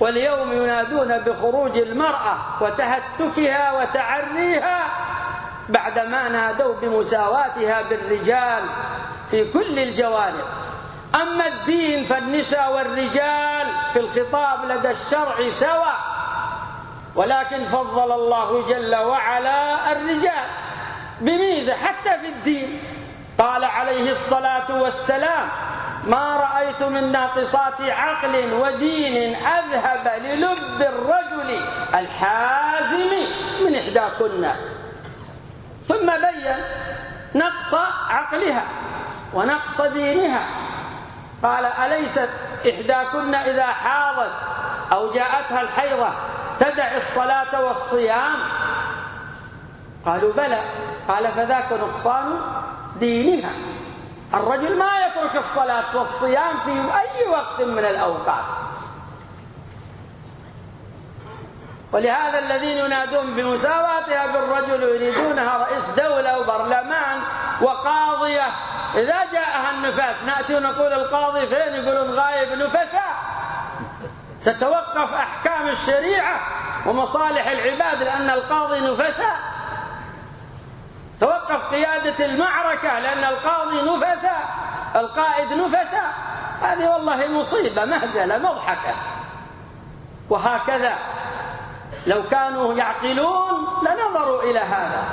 واليوم ينادون بخروج المرأة وتهتكها وتعريها بعدما نادوا بمساواتها بالرجال في كل الجوانب. أما الدين فالنساء والرجال في الخطاب لدى الشرع سواء ولكن فضل الله جل وعلا الرجال بميزة حتى في الدين. قال عليه الصلاة والسلام ما رأيت من ناقصات عقل ودين أذهب للب الرجل الحازم من إحداكن. ثم بين نقص عقلها ونقص دينها. قال أليست إحداكن إذا حاضت أو جاءتها الحيضة تدع الصلاة والصيام؟ قالوا بلى. قال فذاك نقصان دينها. الرجل ما يترك الصلاة والصيام في أي وقت من الأوقات. ولهذا الذين ينادون بمساواتها بالرجل يريدونها رئيس دولة وبرلمان وقاضية. إذا جاءها النفاس نأتي ونقول القاضي فين؟ يقولون غايب نفساء. تتوقف أحكام الشريعة ومصالح العباد لأن القاضي نفساء. توقف قيادة المعركة لأن القاضي نفساء القائد نفساء. هذه والله مصيبة مهزلة مضحكة. وهكذا لو كانوا يعقلون لنظروا إلى هذا.